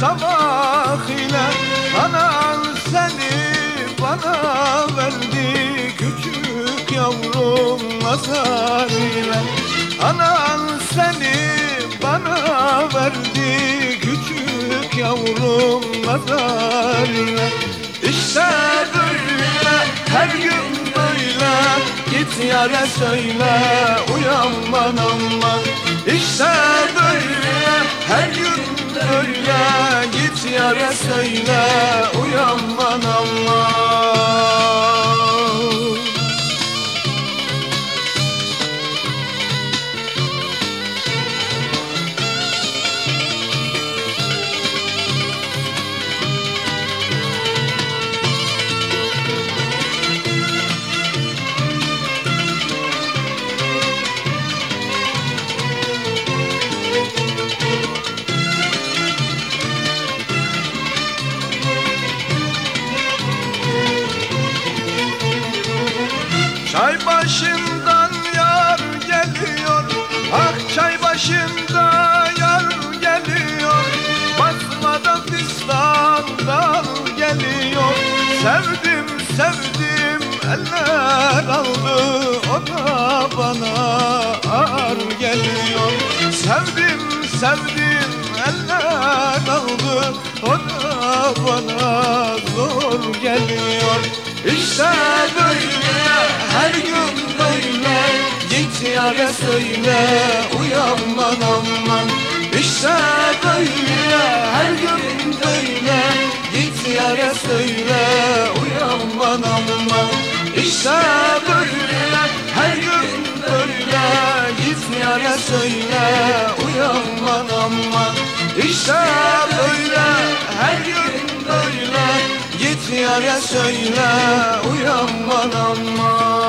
sabah ile Anan seni bana verdi Küçük yavrum nazar ile. Anan seni bana verdi Küçük yavrum nazar ile. İşte böyle her gün böyle Git yara söyle uyanman aman. İşte böyle söyle Çay başından yar geliyor. Ah çay başında yar geliyor. Basmadan pistandan geliyor. Sevdim sevdim eller aldı. O da bana ağır geliyor. Sevdim sevdim eller aldı. O da bana zor geliyor. İşte böyle Yara söyle uyanman aman. İşte böyle her gün böyle. Git yara söyle uyanman aman. İşte böyle her gün böyle. Git yara söyle uyanman aman. İşte böyle her gün böyle. Git yara söyle uyanman aman